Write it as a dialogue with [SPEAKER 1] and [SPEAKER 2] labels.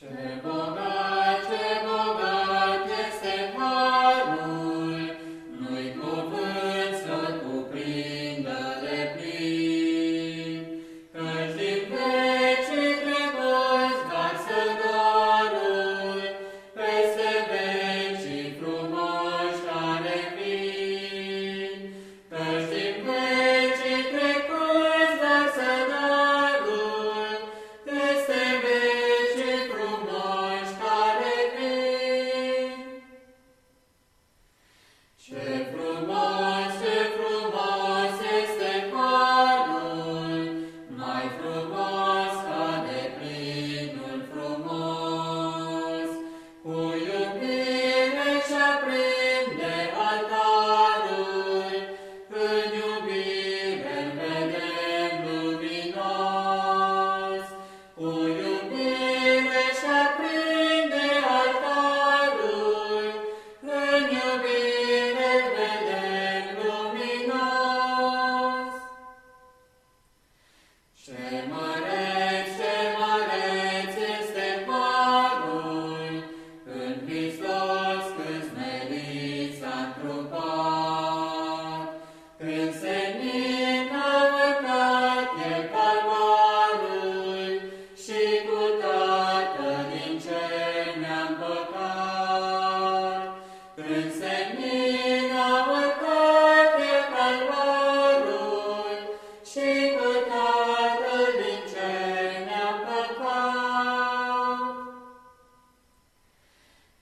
[SPEAKER 1] czego